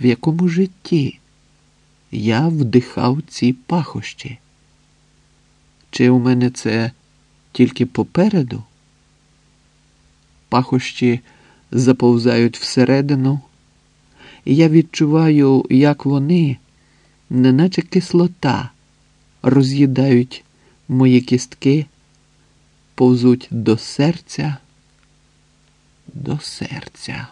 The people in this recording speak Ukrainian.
в якому житті я вдихав ці пахощі? Чи у мене це тільки попереду? Пахощі заповзають всередину, і я відчуваю, як вони, неначе кислота, роз'їдають мої кістки, повзуть до серця, до серця.